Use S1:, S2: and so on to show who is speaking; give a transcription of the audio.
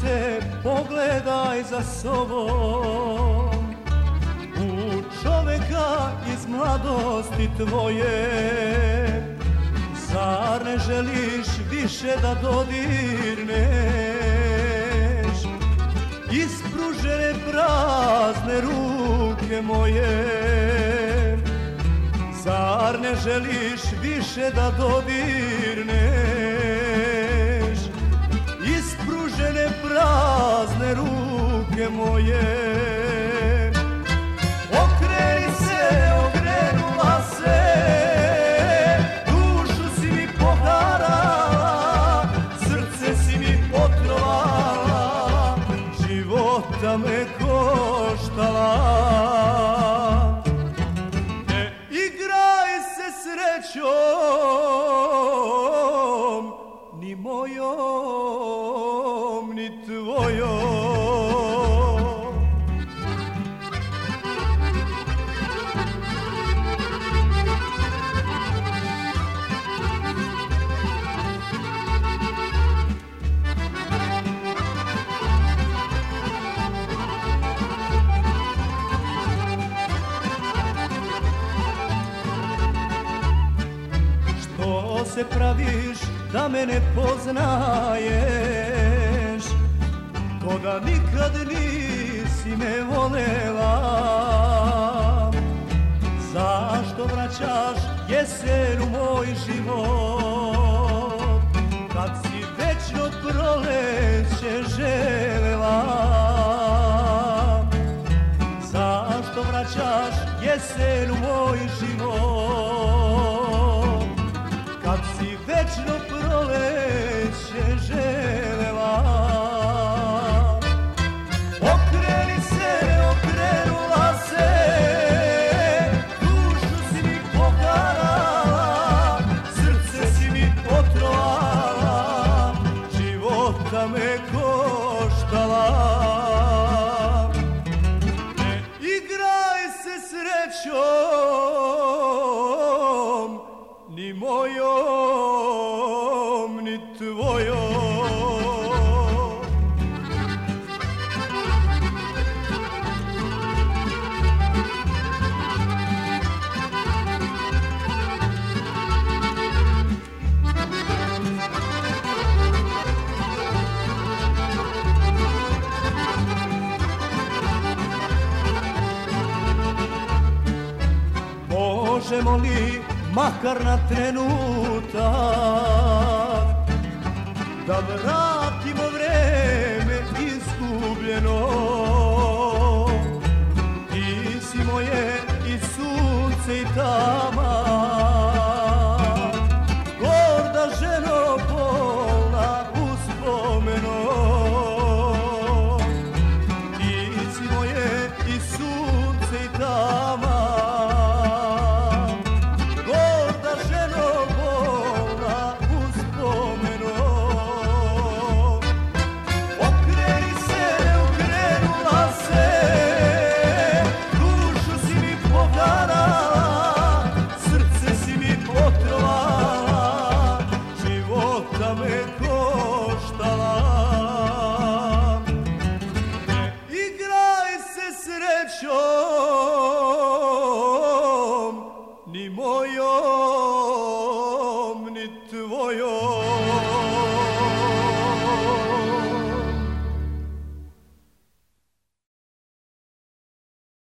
S1: Se, pogledaj za sobom iz mladosti tvoje. Zar ne želiš više da dodirneš? Ispružene prazne ruke moje. Zar ne želiš više da dodirneš? Ispružene prazne ruke moje srećom Ni mojom, se praviš da me ne poznaješ. Ko da nikad nisi me volela. Zašto vraćaš jesen u moj život? Kad si večno proleće želela. Zašto vraćaš jesen u moj život Kad si večno proleće Ni mojom, ni tvojom Možemo li makar na trenutak. Da vratimo vreme izgubljeno. Ti si moje i sunce i tama srećom, ni mojom, ni tvojom.